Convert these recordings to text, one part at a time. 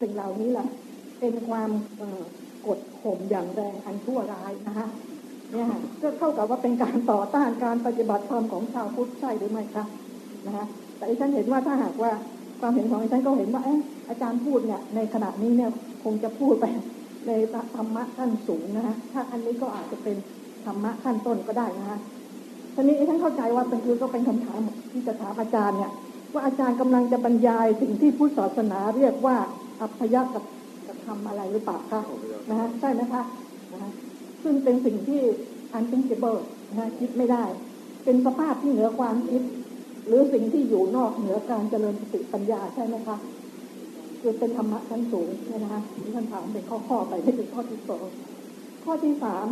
สิ่งเหล่านี้แหละเป็นความกดข่มอย่างแรงอันชั่วร้ายนะคะเนี่ยก็เท่ากับว่าเป็นการต่อต้านการปฏิบัติธรรมของชาวพุทธใช่หรือไม่คะนะคะแต่ฉันเห็นว่าถ้าหากว่าความเห็นของฉันก็เห็นว่าอาจารย์พูดเนี่ยในขณะนี้เนี่ยคงจะพูดไปในธรรมะขั้นสูงนะคะถ้าอันนี้ก็อาจจะเป็นธรรมะขั้นต้นก็ได้นะคะทีนี้ฉันเข้าใจว่าเป็นคือก็เป็นคำถามที่จะถามอาจารย์เนี่ยว่าอาจารย์กำลังจะบรรยายสิ่งที่พุทธศาสนาเรียกว่า อัพยะกับกระทำอะไรหรือเปล่าคะนะฮะใช่ไหมคะนะฮะซึ่งเป็นสิ่งที่ unthinkable นะฮะคิดไม่ได้ เป็นสภาพที่เหนือความคิด หรือสิ่งที่อยู่นอกเหนือการเจริญสติปัญญาใช่ไหมคะคือเป็นธรรมะชั้นสูงเนี่ยนะคะที่ท่านถามเป็นข้อๆไปไม่ถึงข้อที่สองข้อที่สาม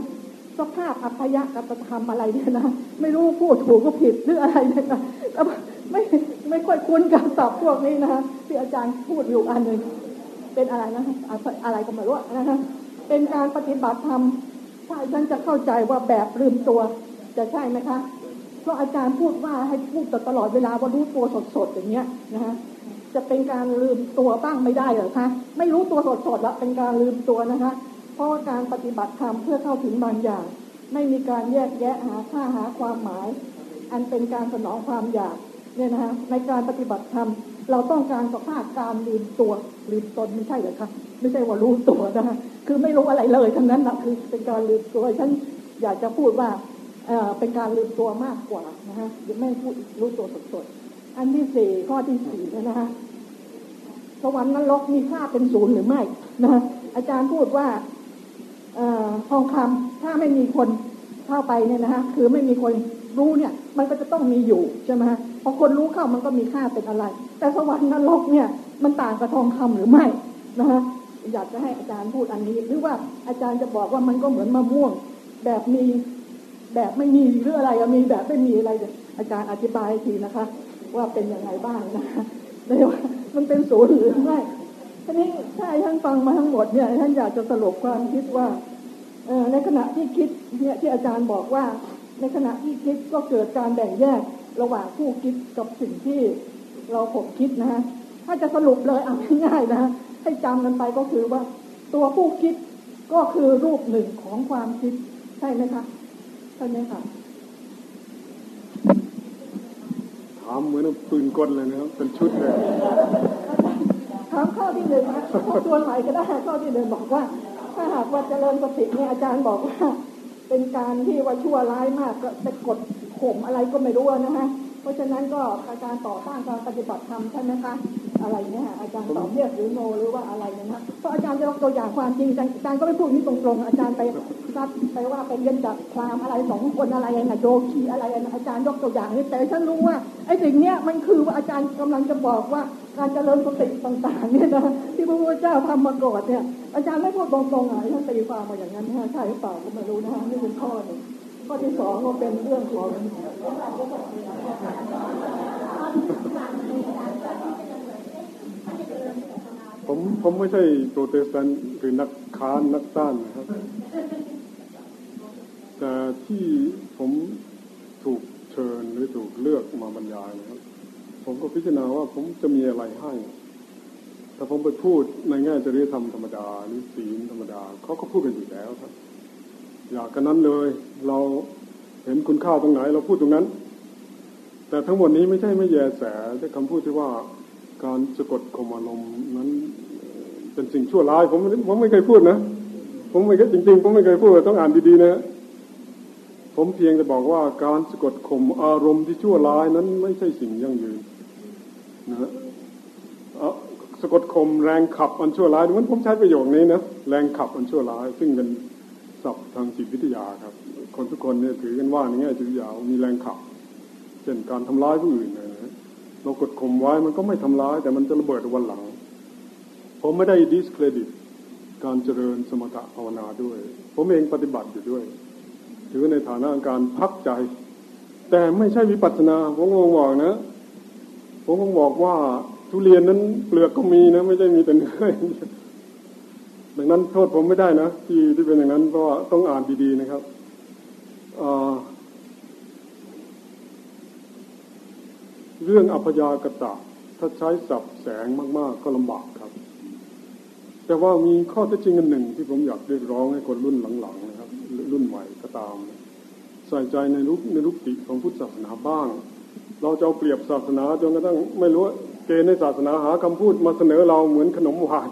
สภาพอัพยะกับกระทำอะไรเนี่ยนะไม่รู้พูดถูกก็ผิดหรืออะไรเนี่ยนะไม่ไม่ค่อยคุ้นกับศัพท์พวกนี้นะคะที่อาจารย์พูดอยู่อันหนึ่ง เป็นอะไรนะอะไรก็ไม่รู้นะคะเป็นการปฏิบัติธรรมถ้าฉันจะเข้าใจว่าแบบลืมตัวจะใช่ไหมคะเพราะอาจารย์พูดว่าให้พูดตลอดเวลาว่ารู้ตัวสดๆอย่างเงี้ยนะคะจะเป็นการลืมตัวบ้างไม่ได้เหรอคะไม่รู้ตัวสดๆแล้วเป็นการลืมตัวนะคะ เพราะว่าการปฏิบัติธรรมเพื่อเข้าถึงบางอย่าง ไม่มีการแยกแยะหาค่าหาความหมาย อันเป็นการสนองความอยากเนี่ยนะคะในการปฏิบัติธรรม เราต้องการสภาพการลืมตัวลืมตนไม่ใช่เหรอคะไม่ใช่ว่ารู้ตัวนะคะคือไม่รู้อะไรเลยทั้งนั้นนะคือเป็นการลืมตัวฉันอยากจะพูดว่าเป็นการลืมตัวมากกว่านะคะไม่พูดรู้ตัวสดๆอันที่สี่ข้อที่สี่นะคะสวรรค์นรกมีค่าเป็นศูนย์หรือไม่นะอาจารย์พูดว่าทองคำถ้าไม่มีคนเข้าไปเนี่ยนะคะคือไม่มีคนรู้เนี่ย มันก็จะต้องมีอยู่ใช่ไหมพอคนรู้เข้ามันก็มีค่าเป็นอะไร แต่สวรรค์นรกเนี่ย มันต่างกับทองคำหรือไม่นะคะอยากจะให้อาจารย์พูดอันนี้ หรือว่าอาจารย์จะบอกว่ามันก็เหมือนมะม่วง แบบมีแบบไม่มีหรืออะไรมีแบบไม่มีอะไรอาจารย์อธิบายทีนะคะ ว่าเป็นยังไงบ้างนะคะเลยว่ามันเป็นศูนย์หรือไม่ทีนี้ถ้าท่านฟังมาทั้งหมดเนี่ยท่านอยากจะสรุปความคิดว่าในขณะที่คิดเนี่ยที่อาจารย์บอกว่า ในขณะที่คิดก็เกิดการแบ่งแยกระหว่างผู้คิดกับสิ่งที่ เราผมคิดนะฮะถ้าจะสรุปเลยอ่านง่ายๆนะให้จำกันไปก็คือว่า ตัวผู้คิดก็คือรูปหนึ่งของความคิดใช่ไหมคะใช่ไหมคะถามเหมือนปืนกลเลยนะครับเป็นชุดเลยถามข้อที่หนึ่งนะข้อตัวใหม่ก็ได้ข้อที่หนึ่งบอกว่า ถ้าหากว่าเจริญสติเนี่ยอาจารย์บอกว่า เป็นการที่ว่าชั่วร้ายมากก็จะกดข่มอะไรก็ไม่รู้นะฮะเพ ราะฉะนั้นก็อาจารต่อต้านการปฏิบัติธรรมใช่ไหมคะอะไรเนี่ยอาจารย์ตอบเรียกหรือโนหรือว่าอะไรเนี่ยนะเพราะอาจารย์จะยกตัวอย่างความจริงอาจารย์ก็ไม่พูดนี้ตรงๆอาจารย์ไปซัดไปว่าไปเรียนจากพราหมณ์อะไรสองคนอะไรนะโยคีอะไรนะอาจารย์ยกตัวอย่างนี้แต่ฉันรู้ว่าไอ้สิ่งเนี้ยมันคือว่าอาจารย์กำลังจะบอกว่าการเจริญสติต่างๆเนี่ยนะที่พระพุทธเจ้าทำมาก่อนเนี่ยอาจารย์ไม่พูดตรงๆอะท่านตีความมาอย่างนั้นใช่หรือเปล่าก็ไม่รู้นะฮะนี่เป็นข้อหนึ่ง ข้อที่สองก็เป็นเรื่องของผมผมไม่ใช่โปรเตสแตนต์หรือนักค้านนักต้านนะครับ แต่ที่ผมถูกเชิญหรือถูกเลือกมาบรรยายนะครับ ผมก็พิจารณาว่าผมจะมีอะไรให้ถ้าผมไปพูดในแง่จริยธรรมธรรมดาหรือศีลธรรมดาเขาก็พูดกันอยู่แล้วครับ อยากกันนั้นเลย เราเห็นคุณค่าตรงไหน เราพูดตรงนั้น แต่ทั้งหมดนี้ไม่ใช่ไม่แยแสแต่คำพูดที่ว่าการสะกดข่มอารมณ์นั้นเป็นสิ่งชั่วร้ายผมผมไม่เคยพูดนะผมไม่เคยจริงๆผมไม่เคยพูดต้องอ่านดีๆนะผมเพียงจะบอกว่าการสะกดข่มอารมณ์ที่ชั่วร้ายนั้นไม่ใช่สิ่งยั่งยืนนะสะกดข่มแรงขับอันชั่วร้ายมันผมใช้ประโยคนี้นะแรงขับอันชั่วร้าย ซึ่งเป็น ศัพท์ทางจิตวิทยาครับ คนทุกคนเนี่ยถือกันว่าในแง่จิตวิทยามีแรงขับเช่นการทำร้ายผู้อื่นนะเรากดข่มไว้มันก็ไม่ทำร้าย แต่มันจะระเบิดวันหลัง ผมไม่ได้ดิสเครดิต การเจริญสมถะภาวนาด้วย ผมเองปฏิบัติอยู่ด้วย ถือในฐานะการพักใจ แต่ไม่ใช่วิปัสสนาผมคงบอกนะ ผมคงบอกว่าทุเรียนนั้นเปลือกก็มีนะ ไม่ใช่มีแต่เนื้อ ดังนั้นโทษผมไม่ได้นะที่ที่เป็นอย่างนั้นเพราะว่าต้องอ่านดีๆนะครับเรื่องอัพยากตะถ้าใช้สับแสงมาก ๆ ก็ลำบากครับ แต่ว่ามีข้อเท็จจริงอันหนึ่งที่ผมอยากเรียกร้องให้คนรุ่นหลังๆนะครับ รุ่นใหม่ก็ตาม ใส่ใจในรูปในรูปติของพุทธศาสนาบ้าง เราจะเอาเปรียบศาสนาจนกระทั่งไม่รู้เกณฑ์ในศาสนาหาคำพูดมาเสนอเราเหมือนขนมหวาน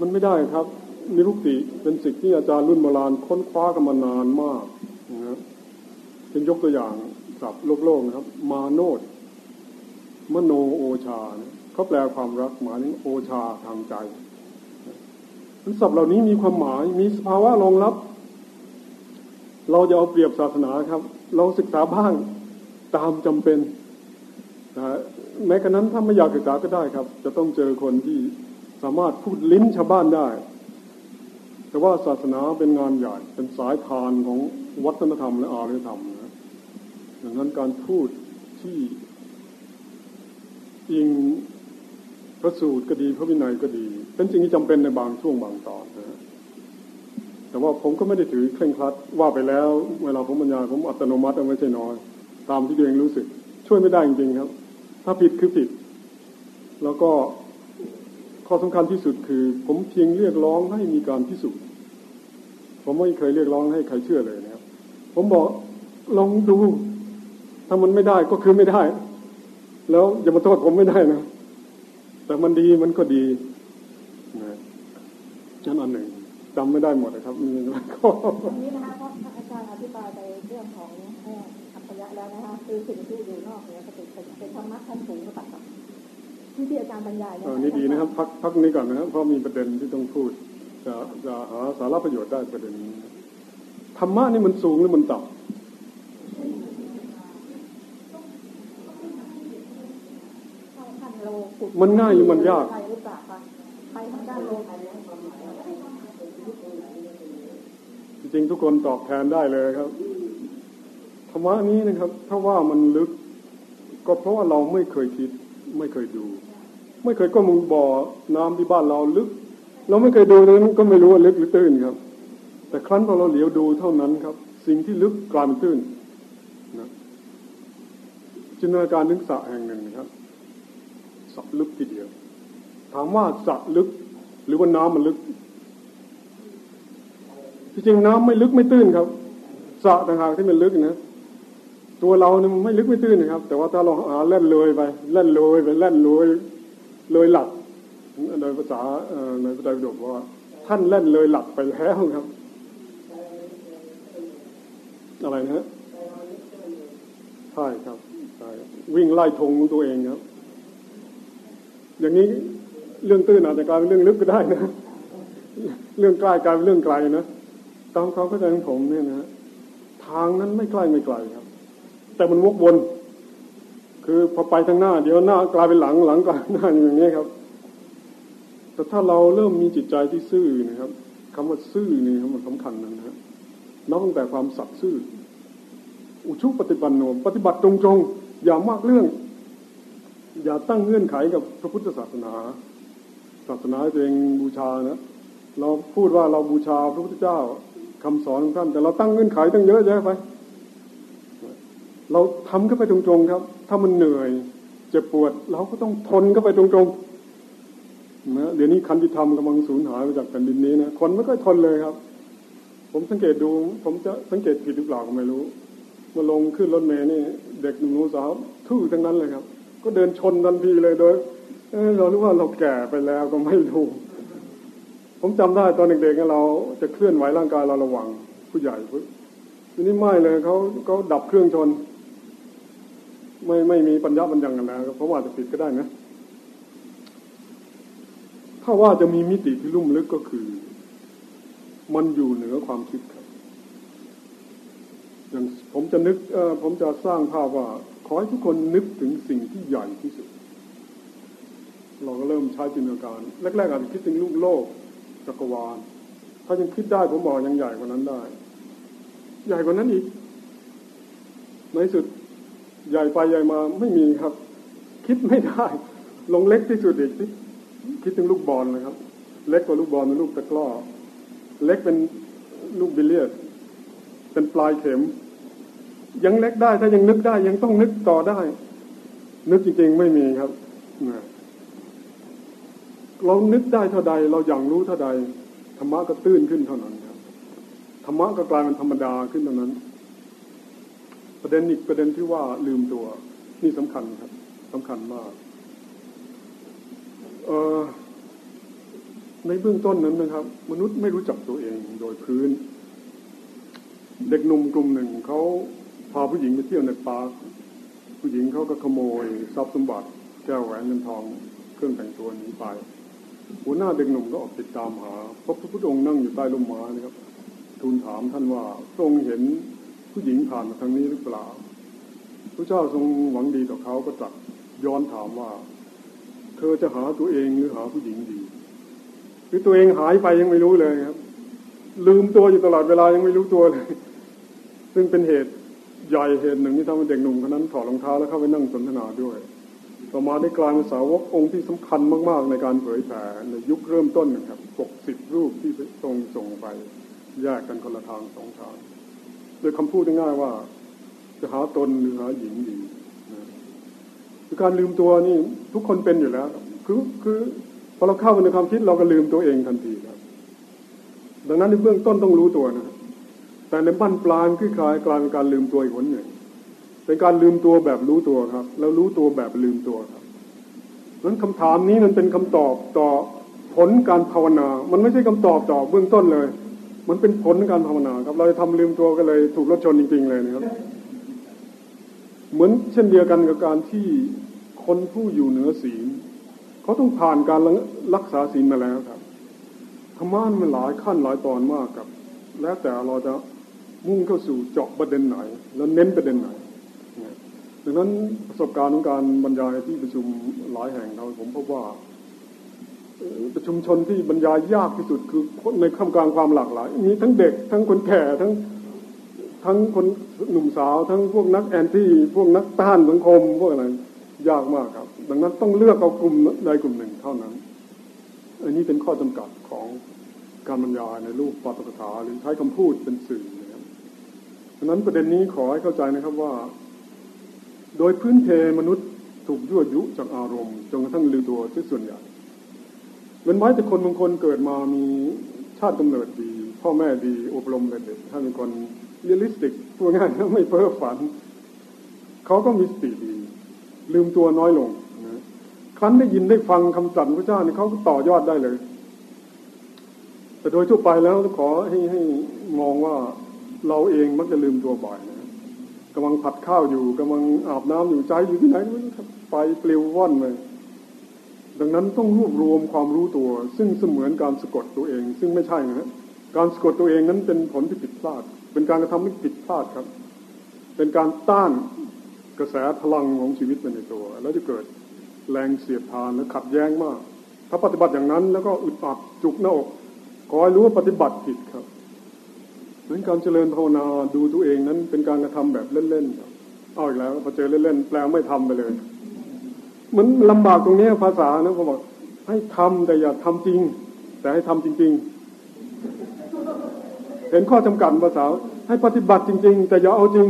มันไม่ได้ครับ นิรุกติเป็นสิ่งที่อาจารย์รุ่นโบราณค้นคว้ากันมานานมากนะเป็นยกตัวอย่างศัพท์โลกโลกนะครับ มาโนดมโนโอชาเขาแปลความรักหมายถึงโอชาทางใจนั้นศัพท์เหล่านี้มีความหมายมีสภาวะรองรับ เราจะเอาเปรียบศาสนาครับ เราศึกษาบ้างตามจำเป็นนะแม้กระนั้นถ้าไม่อยากศึกษาก็ได้ครับ จะต้องเจอคนที่ สามารถพูดลิ้นชาวบ้านได้ แต่ว่าศาสนาเป็นงานใหญ่ เป็นสายทานของวัฒนธรรมและอารยธรรมนะดังนั้นการพูดที่อิงพระสูตรก็ดีพระวินัยก็ดี เป็นสิ่งที่จำเป็นในบางช่วงบางตอนนะแต่ว่าผมก็ไม่ได้ถือเคร่งครัดว่าไปแล้ว เวลาผมบรรยายผมอัตโนมัติไม่ใช่น้อย ตามที่ตัวเองรู้สึก ช่วยไม่ได้จริงๆครับ ถ้าผิดคือผิด แล้วก็ ข้อสำคัญที่สุดคือ ผมเพียงเรียกร้องให้มีการพิสูจน์ผมไม่เคยเรียกร้องให้ใครเชื่อเลยนะครับ ผมบอกลองดู ถ้ามันไม่ได้ก็คือไม่ได้ แล้วอย่ามาโทษผมไม่ได้นะ แต่มันดีมันก็ดีนะนั่นอันหนึ่งจำไม่ได้หมดนะครับมีอะไรก็อันนี้นะคะเพราะอาจารย์อธิบายไปเรื่องของอัพยะแล้วนะคะคือสิ่งที่อยู่นอกเนี่ยเป็นเป็นธรรมะขั้นสูงระดับ ที่ที่อาจารย์บรรยายเนี่ยเออนี่ดีนะครับ พักพักนี้ก่อนนะครับเพราะมีประเด็นที่ต้องพูด จะจะหาสาระประโยชน์ได้ประเด็นนี้ธรรมะนี่มันสูงหรือมันต่ำมันง่ายหรือมันยากใครหรือเปล่าคะใครทางด้านโลกจริงๆทุกคนตอบแทนได้เลยครับธรรมะนี้นะครับ ถ้าว่ามันลึก ก็เพราะว่าเราไม่เคยคิด ไม่เคยดู ไม่เคยก็มึงบ่อน้ำที่บ้านเราลึก เราไม่เคยดูนั้นก็ไม่รู้ว่าลึกหรือตื้นครับ แต่ครั้นพอเราเหลียวดูเท่านั้นครับ สิ่งที่ลึกกลายเป็นตื้นนะจินตนาการนึกสระแห่งหนึ่งนะครับสระลึกทีเดียว ถามว่าสระลึก หรือว่าน้ำมันลึกที่จริงน้ำไม่ลึกไม่ตื้นครับสระต่างหากที่มันลึกนะตัวเราเนี่ยมันไม่ลึกไม่ตื้นนะครับ แต่ว่าถ้าเราหาเล่นเลยไปเล่นเลยไปเล่นเลย เลยหลักโดยภาษาในพระไตรปิฎกว่า ท่านเล่นเลยหลักไปแล้วครับ อะไรนะฮะใช่ครับใช่วิ่งไล่ธงของตัวเองครับ อย่างนี้เรื่องตื้นอาจจะกลายเป็นเรื่องลึกก็ได้นะ เรื่องใกล้กลายเป็นเรื่องไกลนะตามความเข้าใจของผมเนี่ยนะทางนั้นไม่ใกล้ไม่ไกลครับ แต่มันวกวน คือพอไปทางหน้า เดี๋ยวหน้ากลายเป็นหลังหลังกลายเป็นหน้าอย่างนี้ครับ แต่ถ้าเราเริ่มมีจิตใจที่ซื่อนะครับคำว่าซื่อนี่ครับมันสำคัญนะครับนับตั้งแต่ความสัตย์ซื่อ อุชุปฏิบัติโนมปฏิบัติตรงๆอย่ามากเรื่อง อย่าตั้งเงื่อนไขกับพระพุทธศาสนา ศาสนาตัวเองบูชานะเราพูดว่าเราบูชาพระพุทธเจ้าคำสอนของท่านแต่เราตั้งเงื่อนไขตั้งเยอะแยะไป เราทำเข้าไปตรงๆครับ ถ้ามันเหนื่อยเจ็บปวดเราก็ต้องทนเข้าไปตรงๆนะเดี๋ยวนี้คันธิธรรมกำลังสูญหายไปจากแผ่นดินนี้นะคนไม่ค่อยทนเลยครับ ผมสังเกตดู ผมจะสังเกตผิดหรือเปล่าก็ไม่รู้มาลงขึ้นรถเมล์นี่ เด็กหนุ่มสาวทื่อทั้งนั้นเลยครับ ก็เดินชนทันทีเลยโดยเเรารู้ว่าเราแก่ไปแล้วก็ไม่รู้ผมจำได้ตอนเด็กๆเราจะเคลื่อนไหวร่างกายเราระวังผู้ใหญ่ทีนี้ไม่เลยเขาเขาดับเครื่องชน ไม่ไม่มีปัญญาปัญญังกันแล้วเพราะว่าจะผิดก็ได้นะ ถ้าว่าจะมีมิติที่ลุ่มลึกก็คือ มันอยู่เหนือความคิดครับ อย่างผมจะนึกผมจะสร้างภาพว่า ขอให้ทุกคนนึกถึงสิ่งที่ใหญ่ที่สุด เราก็เริ่มใช้จินตนาการ แรกๆอาจจะคิดถึงลูกโลกจักรวาล ถ้ายังคิดได้ผมบอกยังใหญ่กว่านั้นได้ ใหญ่กว่านั้นอีกในสุด ใหญ่ไปใหญ่มาไม่มีครับ คิดไม่ได้ ลงเล็กที่สุดอีกคิดถึงลูกบอลนะครับ เล็กกว่าลูกบอลเป็นลูกตะกร้อเล็กเป็นลูกบิลเลียดเป็นปลายเข็ม ยังเล็กได้ถ้ายังนึกได้ ยังต้องนึกต่อได้ นึกจริงๆไม่มีครับเรานึกได้เท่าใด เราอย่างรู้เท่าใดธรรมะก็ตื้นขึ้นเท่านั้นครับธรรมะก็กลายเป็นธรรมดาขึ้นเท่านั้น ประเด็นอีกประเด็นที่ว่าลืมตัว นี่สำคัญครับสำคัญมากเออในเบื้องต้นนั้นนะครับ มนุษย์ไม่รู้จักตัวเองโดยพื้น เด็กหนุ่มกลุ่มหนึ่งเขาพาผู้หญิงไปเที่ยวในปาร์คผู้หญิงเขาก็ขโมยทรัพย์สมบัติ แก้วแหวนเงินทองเครื่องแต่งตัวนี้ไปหัวหน้าเด็กหนุ่มก็ออกติดตามหาพบพระพุทธองค์นั่งอยู่ใต้ร่มไม้นะครับทูลถามท่านว่าทรงเห็น ผู้หญิงผ่านมาทางนี้หรือเปล่าพระเจ้าทรงหวังดีต่อเขาก็ตรัสย้อนถามว่า เธอจะหาตัวเองหรือหาผู้หญิงดีหรือตัวเองหายไปยังไม่รู้เลยครับ ลืมตัวอยู่ตลอดเวลายังไม่รู้ตัวเลย ซึ่งเป็นเหตุใหญ่เหตุหนึ่งที่ทำให้เด็กหนุ่มคนนั้นถอดรองเท้าแล้วเข้าไปนั่งสนทนาด้วย ต่อมาได้กลายเป็นสาวกองค์ที่สำคัญมากๆ ในการเผยแผ่ในยุคเริ่มต้นนะครับปกสิบรูปที่ทรงส่งไปแยกกันคนละทางสองทาง โดยคำพูดง่ายๆว่า จะหาตนหรือหาหญิงดีนะการลืมตัวนี่ทุกคนเป็นอยู่แล้ว คือคือพอเราเข้าไปในความคิดเราก็ลืมตัวเองทันทีครับ ดังนั้นในเบื้องต้นต้องรู้ตัวนะแต่ในบั้นปลายคือคลายกลายเป็นการลืมตัวอีกคนหนึ่งเป็นการลืมตัวแบบรู้ตัวครับ แล้วรู้ตัวแบบลืมตัวครับนั้นคำถามนี้มันเป็นคำตอบต่อผลการภาวนา มันไม่ใช่คำตอบต่อเบื้องต้นเลย มันเป็นผลการภาวนาครับ เราจะทำลืมตัวก็เลยถูกรถชนจริง ๆ เลยนะครับ เหมือนเช่นเดียวกันกับการที่คนผู้อยู่เหนือศีลเขาต้องผ่านการรักษาศีลมาแล้วครับธรรมะมันหลายขั้นหลายตอนมากครับ แล้วแต่เราจะมุ่งเข้าสู่เจาะประเด็นไหน แล้วเน้นประเด็นไหนดังนั้นประสบการณ์ของการบรรยายที่ประชุมหลายแห่งเราผมพบว่า ชุมชนที่บรรยายยากที่สุดคือในคำกลางความหลากหลาย มีทั้งเด็ก ทั้งคนแก่ทั้งทั้งคนหนุ่มสาว ทั้งพวกนักแอนตี้พวกนักต้านสังคมพวกอะไรยากมากครับ ดังนั้นต้องเลือกเอากลุ่มใดกลุ่มหนึ่งเท่านั้น อันนี้เป็นข้อจำกัดของการบรรยายในรูปปาฐกถาหรือใช้คำพูดเป็นสื่อนะครับดังนั้นประเด็นนี้ขอให้เข้าใจนะครับว่า โดยพื้นเพมนุษย์ถูกยั่วยุจากอารมณ์จนกระทั่งลืมตัวที่ส่วนใหญ่ เว้นไว้แต่คนบางคนเกิดมามีชาติกำเนิดดี พ่อแม่ดีอบรมเด็กๆถ้าเป็นคน realistic พูดง่ายๆไม่เพ้อฝัน เขาก็มีสติดี ลืมตัวน้อยลงนะครั้นได้ยินได้ฟังคำสั่งพระเจ้านี่เขาก็ต่อยอดได้เลย แต่โดยทั่วไปแล้วขอให้ให้มองว่าเราเองมักจะลืมตัวบ่อยนะกำลังผัดข้าวอยู่กำลังอาบน้ำอยู่ใจอยู่ที่ไหนไม่รู้ไปปลิวว่อนเลย ดังนั้นต้องรวบรวมความรู้ตัว ซึ่งเสมือนการสะกดตัวเอง ซึ่งไม่ใช่นะการสะกดตัวเองนั้นเป็นผลที่ผิดพลาด เป็นการกระทำที่ผิดพลาดครับ เป็นการต้านกระแสพลังของชีวิตไปในตัว แล้วจะเกิดแรงเสียดทานและขัดแย้งมาก ถ้าปฏิบัติอย่างนั้น แล้วก็อึดอัดจุกหน้าอกขอให้รู้ว่าปฏิบัติผิดครับเหมือนการเจริญภาวนาดูตัวเองนั้นเป็นการกระทำแบบเล่นๆครับเอาอีกแล้วพอเจอเล่นๆแปลไม่ทำไปเลย มือนลำบากตรงนี้ภาษานะผมบอกให้ทำแต่อย่าทำจริง แต่ให้ทำจริง ๆ เห็นข้อจำกัดภาษา ให้ปฏิบัติจริง ๆ แต่อย่าเอาจริง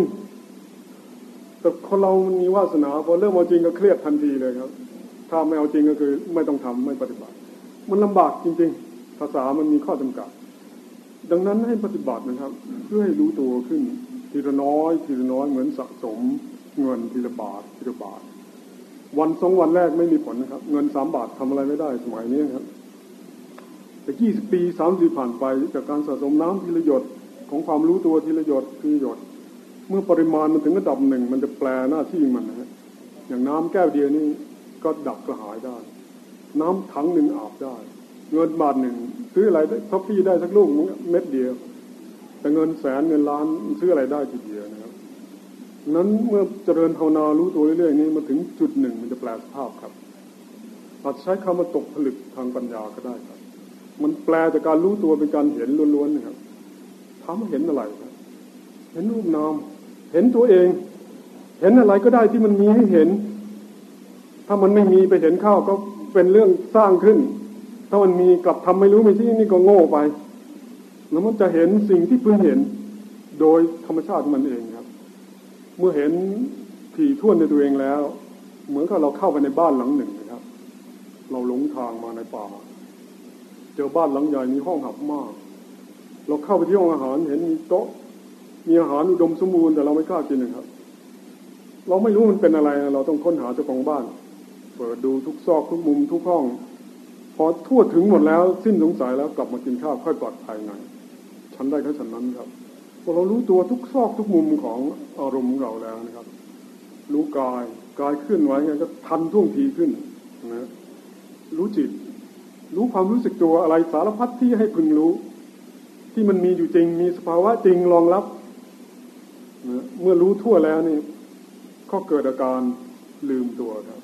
แต่คนเรามันมีวาสนาพอเริ่มเอาจริงก็เครียดทันทีเลยครับ ถ้าไม่เอาจริงก็คือ ไม่ต้องทำไม่ปฏิบัติ มันลำบากจริง ๆ ภาษามันมีข้อจำกัด ดังนั้นให้ปฏิบัตินะครับ เพื่อให้รู้ตัวขึ้น ทีละน้อย ทีละน้อยเหมือนสะสมเงินทีละบาททีละบาท วันสองวันแรกไม่มีผลนะครับ เงินสามบาททำอะไรไม่ได้สมัยนี้ครับ แต่ยี่สิบปีสามสิบผ่านไปจากการสะสมน้ำทีละหยดของความรู้ตัวทีละหยดทีละหยด เมื่อปริมาณมันถึงระดับหนึ่ง มันจะแปลหน้าที่มันนะฮะอย่างน้ำแก้วเดียวนี่ก็ดับกระหายได้ น้ำถังหนึ่งอาบได้ เงินบาทหนึ่งซื้ออะไรท็อฟฟี่ได้สักลูกเม็ดเดียว แต่เงินแสนเงินล้านซื้ออะไรได้ทีเดียวนะครับ นั้นเมื่อเจริญภาวนารู้ตัวเรื่อยๆนี้มาถึงจุดหนึ่งมันจะแปลสภาพครับอาจใช้คำว่าตกผลึกทางปัญญาก็ได้ครับ มันแปลจากการรู้ตัวเป็นการเห็นล้วนๆนะครับถามว่าเห็นอะไรครับ เห็นรูปนาม เห็นตัวเอง เห็นอะไรก็ได้ที่มันมีให้เห็น ถ้ามันไม่มีไปเห็นเข้าก็เป็นเรื่องสร้างขึ้น ถ้ามันมีกลับทำไม่รู้ไม่ชี้นี่ก็โง่ไป แล้วมันจะเห็นสิ่งที่เพิ่งเห็น โดยธรรมชาติมันเอง เมื่อเห็นผีท่วนในตัวเองแล้ว เหมือนกับเราเข้าไปในบ้านหลังหนึ่งนะครับบเราหลงทางมาในป่า เจอบ้านหลังใหญ่มีห้องหับมาก เราเข้าไปที่ห้องอาหารเห็นมีโต๊ะ มีอาหารอุดมสมบูรณ์แต่เราไม่กล้ากินนะครับ เราไม่รู้มันเป็นอะไร เราต้องค้นหาเจ้าของบ้าน เปิดดูทุกซอกทุกมุมทุกห้อง พอทั่วถึงหมดแล้วสิ้นสงสัยแล้วกลับมากินข้าวค่อยปลอดภัยไงฉันได้แค่ฉันนั้นครับ พอเรารู้ตัวทุกซอกทุกมุมของอารมณ์ของเราแล้วนะครับ รู้กายกายเคลื่อนไหวไงก็ทันท่วงทีขึ้นนะรู้จิต รู้ความรู้สึกตัวอะไรสารพัดที่ให้พึงรู้ ที่มันมีอยู่จริงมีสภาวะจริงรองรับนะเมื่อรู้ทั่วแล้วนี่ก็เกิดอาการลืมตัวครับ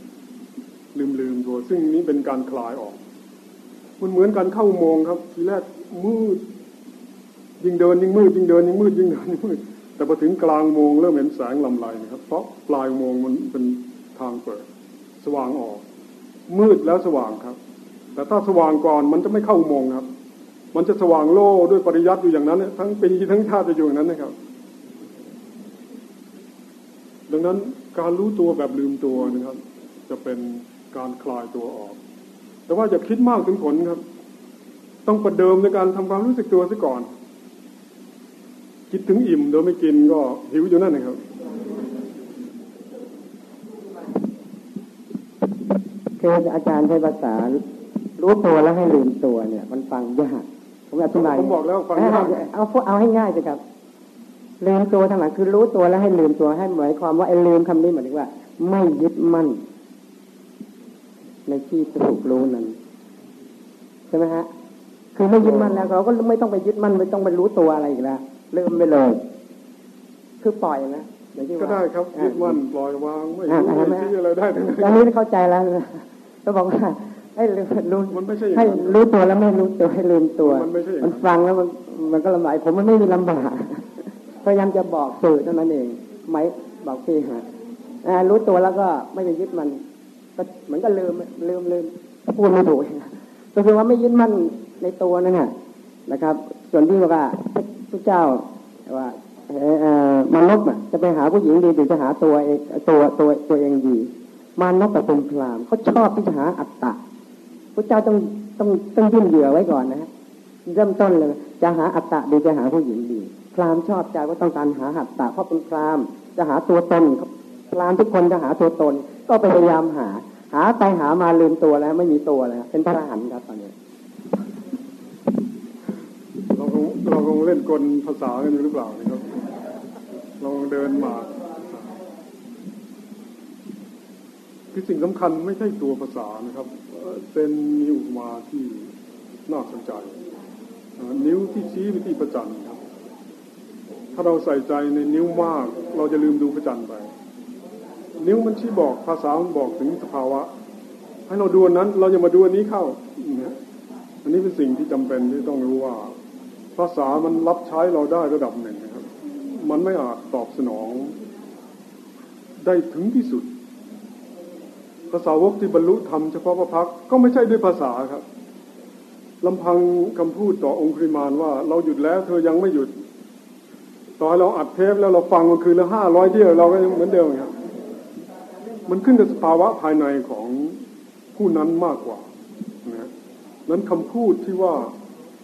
ลืมลืมตัว ซึ่งนี้เป็นการคลายออก มันเหมือนการเข้าอุโมงครับ ทีแรกมืด ยิ่งเดินยิ่งมืดยิ่งเดินยิ่งมืดยิ่งเดินยิ่งมืดแต่พอถึงกลางโมงเริ่มเห็นแสงลำไรนะครับ เพราะปลายโมงมันเป็นทางเปิด สว่างออก มืดแล้วสว่างครับ แต่ถ้าสว่างก่อนมันจะไม่เข้ามงค์ครับ มันจะสว่างโล่ด้วยปริยัติอยู่อย่างนั้น ทั้งปีทั้งชาติจะอยู่อย่างนั้นนะครับ ดังนั้นการรู้ตัวแบบลืมตัวนะครับ จะเป็นการคลายตัวออก แต่ว่าอย่าคิดมากถึงผลครับ ต้องประเดิมในการทำความรู้สึกตัวซะก่อน คิดถึงอิ่มโดยไม่กินก็หิวอยู่นั่นนะครับ คืออาจารย์ใช้ภาษา รู้ตัวแล้วให้ลืมตัวเนี่ย มันฟังยากผมอธิบายผมบอกแล้วฟังยากเอาพวกเอาให้ง่ายสิครับลืมตัวทั้งหลังคือรู้ตัวแล้วให้ลืมตัวให้หมายความว่าไอ้ลืมคำนี้หมายถึงว่า ไม่ยึดมั่น ในที่ถูกรู้นั้นใช่ไหมฮะคือไม่ยึดมั่นแล้วเราก็ไม่ต้องไปยึดมั่นไม่ต้องไปรู้ตัวอะไรอีกแล้ว ลืมไปเลย คือปล่อยนะอย่างที่ว่าก็ได้ครับอ่ายึดมั่นปล่อยวางไม่อ่ารู้อ่าไม่ไม่ชี้อะไรได้ทั้งนั้นตอนนี้เข้าใจแล้วนะก็บอกว่าให้ลืมรู้มันไม่ใช่อย่างให้นั้นรู้ตัวแล้วไม่รู้ตัวให้ลืมตัวมันไม่ใช่อย่างนั้นมันฟังแล้วมันมันก็ลำบากผมมันไม่มีลำบากพยายามจะบอกสื่อเท่านั้นเองไหมบอกพี่ฮะอ่ารู้ตัวแล้วก็ไม่ไปยึดมันก็เหมือนก็ลืมลืมลืมพูดไม่ถูกก็คือว่าไม่ยึดมั่นในตัวนั่นน่ะนะครับ ส่วนที่ว่าพ ระเจ้าว่ามนุษย์น่ะจะไปหาผู้หญิงดีหรือจะหาตัวเองตัวตัวตัวเองดีมานพกับเป็นพรามเขาชอบที่จะหาอัตตะพระเจ้าต้องต้องต้องยื่นเหยื่อไว้ก่อนนะฮะเริ่มต้นเลยจะหาอัตตะดีจะหาผู้หญิงดี พรามชอบใจว่าต้องการหาอัตตะเพราะเป็นพรามจะหาตัวตนพรามทุกคนจะหาตัวตน ก็พยายามหา หาไปหามาลืมตัวแล้ว ไม่มีตัวแล้ว เป็นพระอรหันต์ครับตอนนี้ คงเราคงเล่นกลภาษากันอยู่หรือเปล่านะครับเราเดินมาคือสิ่งสำคัญไม่ใช่ตัวภาษานะครับเป็นมีอุปมาที่น่าสนใจ นิ้วที่ชี้ไปที่พระจันครับ ถ้าเราใส่ใจในนิ้วมาก เราจะลืมดูพระจันไป นิ้วมันชี้บอกภาษามันบอกถึงสภาวะ ให้เราดูอันนั้น เราจะมาดูอันนี้เข้านะอันนี้เป็นสิ่งที่จำเป็นที่ต้องรู้ว่า ภาษามันรับใช้เราได้ระดับหนึ่งนะครับ มันไม่อาจตอบสนองได้ถึงที่สุด ภาษาวกที่บรรลุธรรมเฉพาะพระพักก็ไม่ใช่ด้วยภาษาครับลำพังคำพูดต่อองค์คริมานว่า เราหยุดแล้ว เธอยังไม่หยุด ต่อให้เราอัดเทปแล้วเราฟังมันคืนละห้าร้อยเที่ยวเราก็ยังเหมือนเดิมครับ มันขึ้นกับสภาวะภายในของผู้นั้นมากกว่านะนั้นคำพูดที่ว่า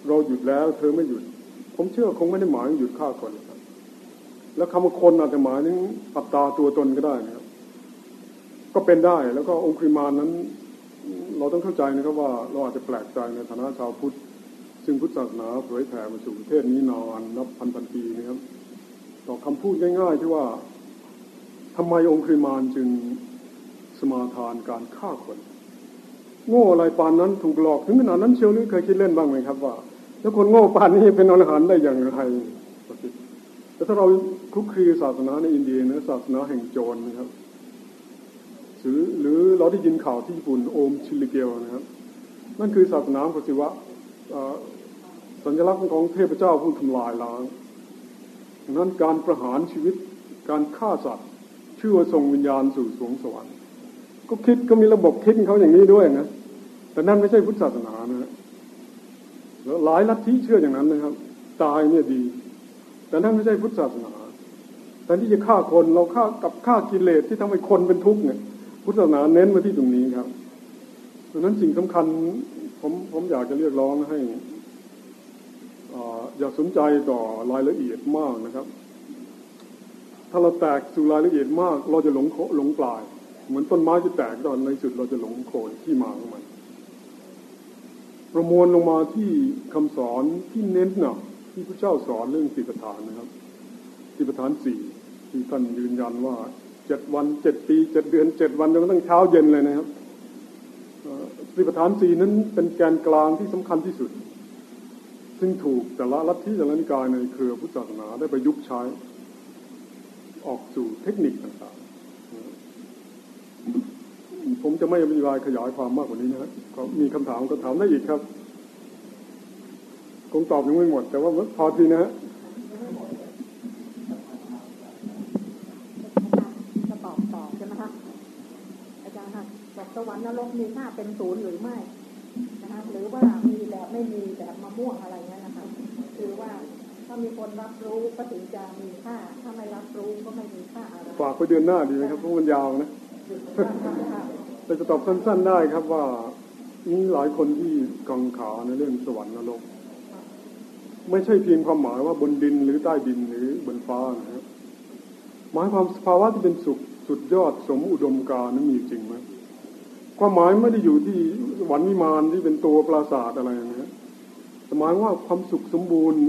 เราหยุดแล้วเธอไม่หยุด ผมเชื่อคงไม่ได้หมายหยุดฆ่าคนนะครับ แล้วคำว่าคนอาจจะหมายถึงอัตตาตัวตนก็ได้นะครับ ก็เป็นได้แล้วก็องค์คริมานนั้น เราต้องเข้าใจนะครับว่าเราอาจจะแปลกใจในฐานะชาวพุทธ ซึ่งพุทธศาสนาเผยแผ่มาสู่ประเทศนี้นานนับพันพันปีนะครับต่อคำพูดง่ายๆที่ว่าทำไมองค์คริมานจึงสมาทานการฆ่าคน โง่อะไรปานนั้นถูกหลอกถึงขนาดนั้นเชียวนี่เคยคิดเล่นบ้างไหมครับว่า แล้วคนโง่ปานนี้เป็นอรหันต์ได้อย่างไรแต่ถ้าเราคลุกคลีศาสนาในอินเดียนะศาสนาแห่งโจรนะครับหรือหรือเราได้ยินข่าวที่ญี่ปุ่นโอมชิลิเกลนะครับนั่นคือศาสนาของศิวะสัญลักษณ์ของเทพเจ้าผู้ทำลายล้างดังนั้นการประหารชีวิตการฆ่าสัตว์ชื่อว่าส่งวิญญาณสู่สวงสวรรค์ ก็คิดก็มีระบบคิดเขาอย่างนี้ด้วยนะแต่นั่นไม่ใช่พุทธศาสนานะ หลายลัทธิเชื่ออย่างนั้นนะครับ ตายเนี่ยดี แต่นั่นไม่ใช่พุทธศาสนาแต่ที่จะฆ่าคนเราฆ่ากับฆ่ากิเลสที่ทำให้คนเป็นทุกข์เนี่ย พุทธศาสนาเน้นมาที่ตรงนี้ครับดังนั้นสิ่งสำคัญผมผมอยากจะเรียกร้องให้อย่าสนใจต่อรายละเอียดมากนะครับ ถ้าเราแตกสู่รายละเอียดมาก เราจะหลงหลงปลาย เหมือนต้นไม้ที่แตกตอนในสุดเราจะหลงโคนที่มาของมัน ประมวลลงมาที่คำสอนที่เน้นหนักที่พระเจ้าสอนเรื่องสิปฐานนะครับสิปฐานสี่ที่ท่านยืนยันว่าเจ็ดวันเจ็ดปีเจ็ดเดือนเจ็ดวันจนกระทั่งเช้าเย็นเลยนะครับสิปฐานสี่นั้นเป็นแกนกลางที่สำคัญที่สุด ซึ่งถูกแต่ละลัทธิแต่ละนิกายในเครือพุทธศาสนาได้ประยุกต์ใช้ ออกสู่เทคนิคต่างๆ ผมจะไม่บรรยายขยายความมากกว่านี้นะครับมีคำถามก็ถามได้อีกครับคงตอบยังไม่หมด แต่ว่าพอทีนะฮะจะตอบตอบใช่ไหมคะอาจารย์คะจากสวรรค์นรกมีค่าเป็นศูนย์หรือไม่นะคะหรือว่ามีแบบไม่มีแบบมะม่วงอะไรเงี้ยนะคะคือว่าถ้ามีคนรับรู้ก็ถึงจะมีค่า ถ้าไม่รับรู้ก็ไม่มีค่าอะไรฝากไปเดือนหน้าดีไหมครับเพราะมันยาวนะ แต่จะตอบสั้นๆได้ครับว่ามีหลายคนที่กังขาในเรื่องสวรรค์นรก ไม่ใช่เพียงความหมายว่าบนดินหรือใต้ดินหรือบนฟ้านะครับหมายความสภาวะที่เป็นสุขสุดยอดสมอุดมการนั้นมีจริงไหมความหมายไม่ได้อยู่ที่สวรรค์วิมานที่เป็นตัวปราสาทอะไรนะฮะหมายว่าความสุขสมบูรณ์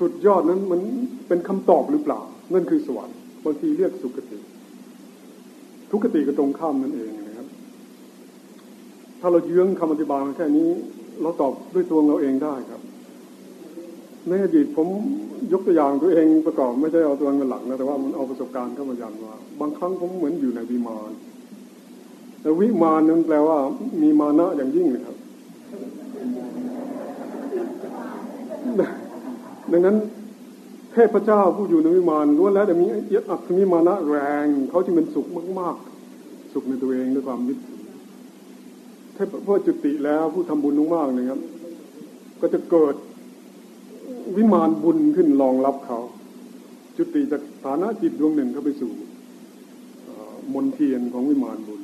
สุดยอดนั้นมันเป็นคำตอบหรือเปล่านั่นคือสวรรค์บางทีเรียกสุขติ ทุกขติก็ตรงข้ามนั่นเองนะครับ ถ้าเราเยื้องคำอธิบายแค่นี้ เราตอบด้วยตัวเราเองได้ครับ ในอดีตผมยกตัวอย่างตัวเองประกอบไม่ใช่เอาตัวเองเป็นหลักนะแต่ว่ามันเอาประสบการณ์เข้ามายันว่า บางครั้งผมเหมือนอยู่ในวิมานแต่วิมานนั้นแปลว่า มีมานะอย่างยิ่งนะครับ ดังนั้น เทพเจ้าผู้อยู่ในวิมานล้วนแล้วแต่มีอัตมีมานะแรงเขาจึงเป็นสุขมากๆ สุขในตัวเองด้วยความยึดถ้าพอจุติแล้วผู้ทำบุญมากๆนะครับ ก็จะเกิดวิมานบุญขึ้นรองรับเขา จุติจากฐานะจิตดวงหนึ่งเข้าไปสู่มนเทียนของวิมานบุญ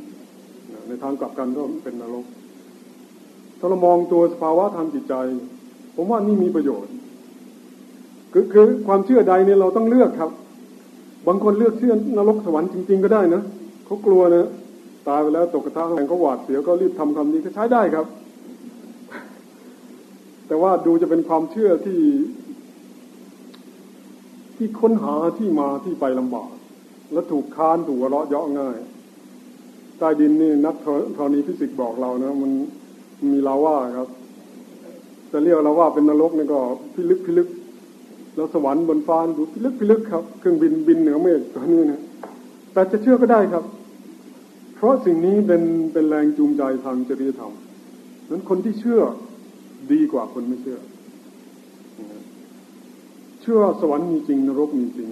ในทางกลับกันก็เป็นนรกถ้าเรามองตัวสภาวะทางจิตใจ ผมว่านี่มีประโยชน์ คือคือความเชื่อใดเนี่ยเราต้องเลือกครับ บางคนเลือกเชื่อนรกสวรรค์จริง ๆ ก็ได้นะเขากลัวนะตายไปแล้วตกกระทะแห่งเขาหวาดเสียวก็รีบทำคำนี้ก็ใช้ได้ครับ แต่ว่าดูจะเป็นความเชื่อที่ ที่ค้นหาที่มาที่ไปลำบาก และถูกค้านถูกวเราะเยาะง่ายใต้ดินนี่นักธรณีฟิสิกส์บอกเรานะมันมีลาว่าครับจะเรียกลาว่าเป็นนรกนี่ก็พิลึกพิลึก แล้วสวรรค์บนฟ้าดูพิลึกพิลึกครับเครื่องบินบินเหนือเมฆตัวนี้นะแต่จะเชื่อก็ได้ครับ เพราะสิ่งนี้เป็นเป็นแรงจูงใจทางจริยธรรมนั้นคนที่เชื่อดีกว่าคนไม่เชื่อ เชื่อสวรรค์มีจริงนรกมีจริง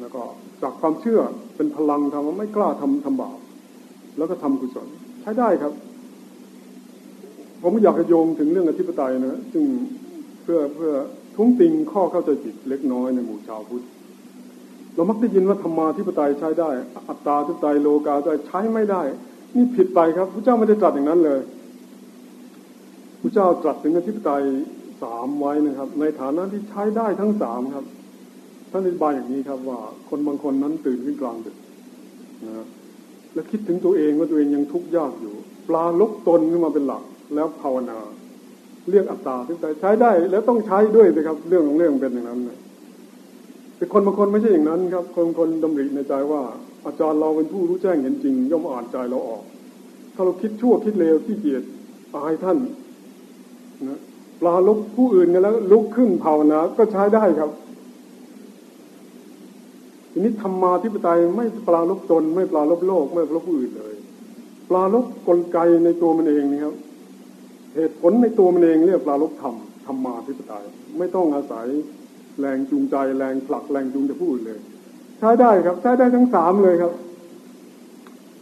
แล้วก็จากความเชื่อเป็นพลังทำว่าไม่กล้าทำทำบาปแล้วก็ทำกุศลใช้ได้ครับ ผมอยากจะโยงถึงเรื่องอธิปไตยนะซึ่งเพื่อเพื่อ ทุ้งติงข้อเข้าใจผิดเล็กน้อยในหมู่ชาวพุทธเรามักได้ยินว่าธรรมาธิปไตยใช้ได้ อัตตาธิปไตยโลกาไตยใช้ไม่ได้ นี่ผิดไปครับพระเจ้าไม่ได้ตรัสอย่างนั้นเลยพระเจ้าตรัสถึงอธิปไตยสามไว้นะครับ ในฐานะที่ใช้ได้ทั้งสามครับท่านอธิบายอย่างนี้ครับว่าคนบางคนนั้นตื่นขึ้นกลางดึกนะและคิดถึงตัวเองว่าตัวเองยังทุกข์ยากอยู่ ปลาลบตนขึ้นมาเป็นหลัก แล้วภาวนา เรียกอัตตาธิปไตยใช้ได้แล้วต้องใช้ด้วยนะครับ เรื่องของเรื่องเป็นอย่างนั้นนะแต่คนบางคนไม่ใช่อย่างนั้นครับ คนคนดำริในใจว่า อาจารย์เราเป็นผู้รู้แจ้งเห็นจริง ย่อมอ่านใจเราออก ถ้าเราคิดชั่วคิดเลวที่เกียจอายท่านนะปลาลบผู้อื่นกันแล้ว ลุกขึ้นภานาก็ใช้ได้ครับทีนี้ธรรมาธิปไตยไม่ปลาลบตนไม่ปลาลบโลก ไม่ปลาลบผู้อื่นเลย ปลาลบกลไกในตัวมันเองนี่ครับ เหตุผลในตัวมันเองเรียกปลาลบธรรมธรรมาธิปไตยไม่ต้องอาศัยแรงจูงใจแรงผลักแรงจูงจะพูดเลย ใช้ได้ครับ ใช้ได้ทั้งสามเลยครับ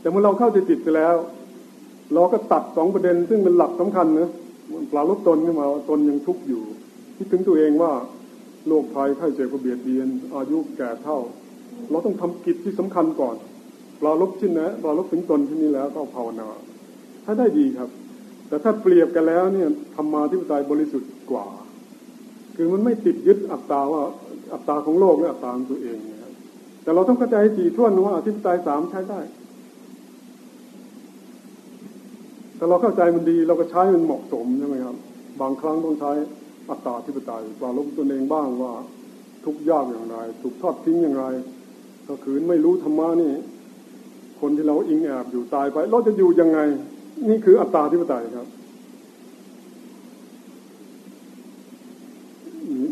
แต่เมื่อเราเข้าใจจิตไปแล้ว เราก็ตัดสองประเด็น ซึ่งเป็นหลักสำคัญนะปลาลบตนขึ้นมาตนยังทุกข์อยู่คิดถึงตัวเองว่าโรคภัยไข้เจ็บเบียดเบียน อายุแก่เท่า เราต้องทำกิจที่สำคัญก่อนปลาลบชิ้นนะปลาลบถึงตนที่นี้แล้วก็ภาวนาถ้าได้ดีครับ แต่ถ้าเปรียบกันแล้วเนี่ยธรรมาธิปไตยบริสุทธิ์กว่า คือมันไม่ติดยึดอัตตาว่าอัตตาของโลกและอัตตาของตัวเองนะครับแต่เราต้องเข้าใจให้ถี่ถ้วนว่าอธิปไตยสามใช้ได้ถ้าเราเข้าใจมันดีเราก็ใช้มันเหมาะสมใช่ไหมครับ บางครั้งต้องใช้อัตตาธิปไตยปราลบตัวเองบ้างว่า ทุกยากอย่างไร ถูกทอดทิ้งอย่างไรถ้าขืนไม่รู้ธรรมะนี่ คนที่เราอิงแอบอยู่ตายไป เราจะอยู่ยังไง นี่คืออัตตาธิปไตยครับ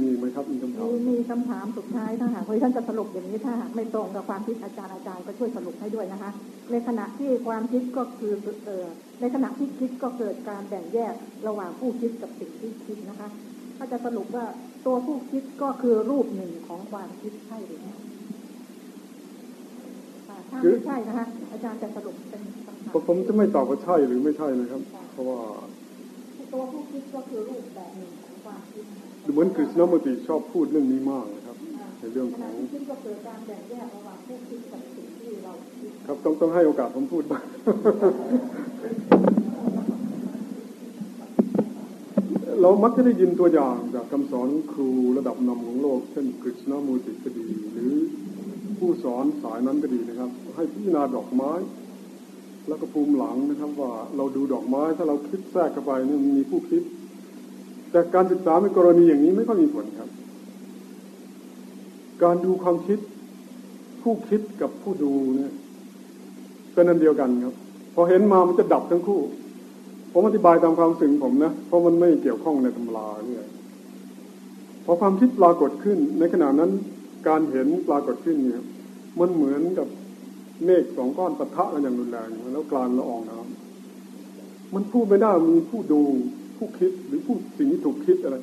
มีไหมครับมีคำถามมีมีคำถามสุดท้ายถ้าหากว่าท่านจะสรุปอย่างนี้ถ้าหากไม่ตรงกับความคิดอาจารย์อาจารย์ก็ช่วยสรุปให้ด้วยนะคะ ในขณะที่ความคิดก็คือเออในขณะที่คิดก็เกิดการแบ่งแยกระหว่างผู้คิดกับสิ่งที่คิดนะคะ ถ้าจะสรุปว่าตัวผู้คิดก็คือรูปหนึ่งของความคิดใช่หรือไม่อ่าถ้าไม่ใช่นะคะอาจารย์จะสรุป ผมผมจะไม่ตอบว่าใช่หรือไม่ใช่นะครับ เพราะว่าตัวผู้คิดก็คือรูปแบบหนึ่งของความคิดดูเหมือนกฤษณมติชอบพูดเรื่องนี้มากนะครับ ในเรื่องขขณะองที่คิดก็เกิดการแบ่งแยกระหว่างผู้คิดกับสิ่งที่เราคิดครับต้องต้องให้โอกาสผมพูดบ้างเรามักจะได้ยินตัวอย่างจากคำสอนครูระดับนำของโลก เช่นกฤษณมูติก็ดี หรือผู้สอนสายนั้นก็ดีนะครับ ให้พิจารณาดอกไม้ แล้วก็ภูมิหลังนะครับว่าเราดูดอกไม้ ถ้าเราคิดแทรกเข้าไปนี่มันมีผู้คิด แต่การศึกษาในกรณีอย่างนี้ไม่ค่อยมีผลครับ การดูความคิด ผู้คิดกับผู้ดูเนี่ยเป็นอันเดียวกันครับ พอเห็นมามันจะดับทั้งคู่ ผมอธิบายตามความสึกผมนะ เพราะมันไม่เกี่ยวข้องในตำราเนี่ยพอความคิดปรากฏขึ้น ในขณะนั้นการเห็นปรากฏขึ้นเนี่ย มันเหมือนกับ เมฆสองก้อนปะทะกันอย่างรุนแรงแล้วกลางละอองน้ำมันพูดไม่ได้มีผู้ดูผู้คิดหรือผู้สิ่งที่ถูกคิดอะไร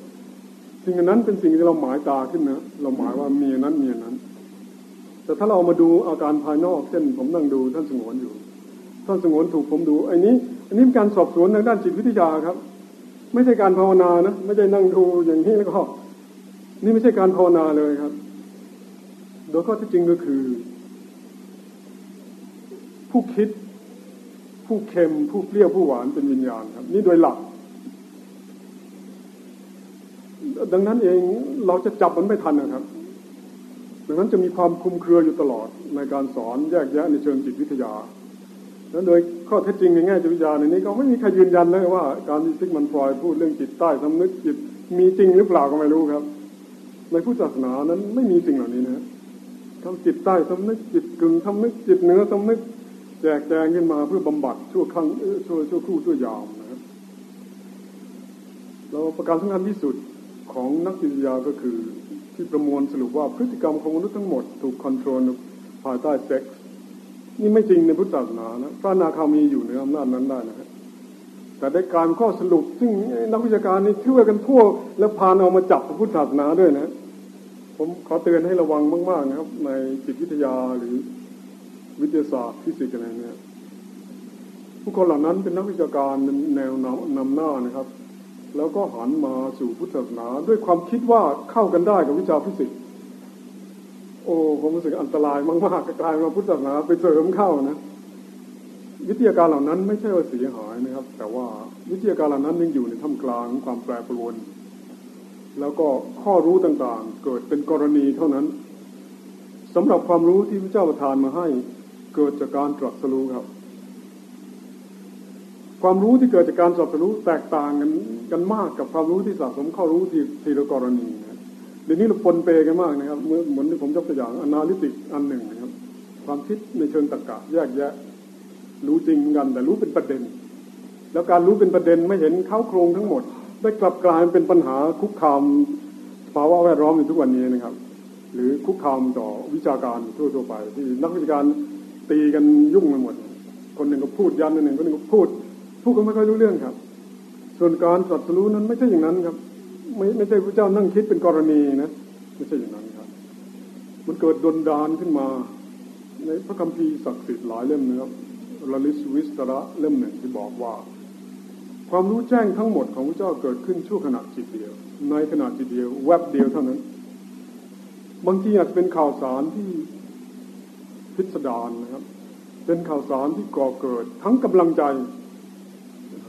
สิ่งนั้นเป็นสิ่งที่เราหมายตาขึ้นนะเราหมายว่ามีนั้นมีนนั้น แต่ถ้าเรามาดูอาการภายนอกเช่น ผมนั่งดูท่านสงวนอยู่ ท่านสงวนถูกผมดูไอ้นี้ อันนี้เป็นการสอบสวนทางด้านจิตวิทยาครับ ไม่ใช่การภาวนานะไม่ใช่นั่งดูอย่างนี้แล้วก็ นี่ไม่ใช่การภาวนาเลยครับ โดยข้อที่จริงก็คือ ผู้คิด ผู้เค็ม ผู้เปรี้ยวผู้หวานเป็นวิญญาณครับ นี่โดยหลัก ดังนั้นเองเราจะจับมันไม่ทันนะครับ ดังนั้นจะมีความคุมเครืออยู่ตลอดในการสอนแยกแยะในเชิงจิตวิทยาแล้วโดยข้อเท็จจริงในแง่จิตวิทยาในนี้ก็ไม่มีใครยืนยันเลยว่าการที่ซิกมันฟรอยพูดเรื่องจิตใต้สำนึกจิตมีจริงหรือเปล่าก็ไม่รู้ครับ ในพุทธศาสนานั้นไม่มีสิ่งเหล่านี้นะคำจิตใต้สำนึกจิตกึ่งสำนึกจิตเหนือสำนึก แจกแจงขึ้นมาเพื่อบำบัดชั่วครั้งชั่วชั่วครู่ชั่วยามนะครับเราประการสำคัญที่สุดของนักจิตวิทยาก็คือที่ประมวลสรุปว่าพฤติกรรมของมนุษย์ทั้งหมดถูกคอนโทรลภายใต้เซ็กส์นี่ไม่จริงในพุทธศาสนานะพระนาคามีอยู่เหนืออำนาจนั้นได้นะครับแต่ได้การข้อสรุป ซึ่งนักวิชาการนี่ช่วยกันทั่วและพานเอามาจับพุทธศาสนาด้วยนะ ผมขอเตือนให้ระวังมาก ๆ นะครับ ในจิตวิทยาหรือ วิทยาศาสตร์ฟิสิกส์อะไรเนี่ยผู้คนเหล่านั้นเป็นนักวิชาการแนวนำนำหน้านะครับ แล้วก็หันมาสู่พุทธศาสนา ด้วยความคิดว่าเข้ากันได้กับวิชาฟิสิกส์โอ้ผมรู้สึกอันตรายมากๆกลายมาพุทธศาสนาไปเสริมเข้านะวิทยาการเหล่านั้นไม่ใช่ว่าเสียหายนะครับ แต่ว่าวิทยาการเหล่านั้นยังอยู่ในท่ามกลางความแปรปรวน แล้วก็ข้อรู้ต่างๆ เกิดเป็นกรณีเท่านั้นสำหรับความรู้ที่พระเจ้าประทานมาให้ เกิดจากการตรัสรู้ครับ ความรู้ที่เกิดจากการตรัสรู้แตกต่างกันกันมากกับความรู้ที่สะสมเข้ารู้ที่ทีละกรณีนะเดี๋ยวนี้เราปนเปกันมากนะครับเหมือนที่ผมยกตัวอย่างอนาลิติกอันหนึ่งนะครับ ความคิดในเชิงตรรกะแยกแยะ รู้จริงกัน แต่รู้เป็นประเด็น แล้วการรู้เป็นประเด็นไม่เห็นเข้าโครงทั้งหมด ได้กลับกลายเป็นปัญหาคุกคามภาวะแวดล้อมในทุกวันนี้นะครับ หรือคุกคามต่อวิชาการทั่วทั่วไปที่นักวิชาการ ตีกันยุ่งไปหมด คนหนึ่งก็พูดยันคนหนึ่งคนหนึ่งก็พูด พูดก็ไม่ค่อยรู้เรื่องครับ ส่วนการตรัสรู้นั้นไม่ใช่อย่างนั้นครับ ไม่ไม่ใช่พระเจ้านั่งคิดเป็นกรณีนะไม่ใช่อย่างนั้นครับ มันเกิดดนดานขึ้นมาในพระคัมภีร์ศักดิ์สิทธิ์หลายเล่มนะครับลลิสวิสตระเล่มหนึ่งที่บอกว่า ความรู้แจ้งทั้งหมดของพระเจ้าเกิดขึ้นชั่วขณะจิตเดียว ในขณะจิตเดียวแวบเดียวเท่านั้น บางทีอาจจะเป็นข่าวสารที่ พิสดารนะครับ เป็นข่าวสารที่ก่อเกิด ทั้งกำลังใจ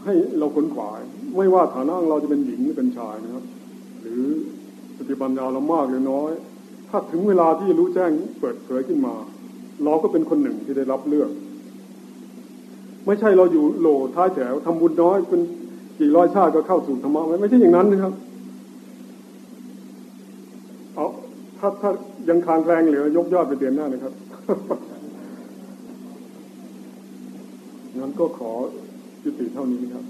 ให้เราค้นขวาย ไม่ว่าฐานะเราจะเป็นหญิงหรือเป็นชายนะครับ หรือสติปัญญาเรามากหรือน้อย ถ้าถึงเวลาที่รู้แจ้งเปิดเผยขึ้นมา เราก็เป็นคนหนึ่งที่ได้รับเลือก ไม่ใช่เราอยู่โหลท้ายแถวทำบุญน้อยเป็นกี่ร้อยชาติก็เข้าสู่ธรรมะไม่ไม่ใช่อย่างนั้นนะครับเอาถ้าถ้ายังคางแคลงเหลือยกยอดไปเดือนหน้านะครับ งั้นก็ขอจุติเท่านี้ครับ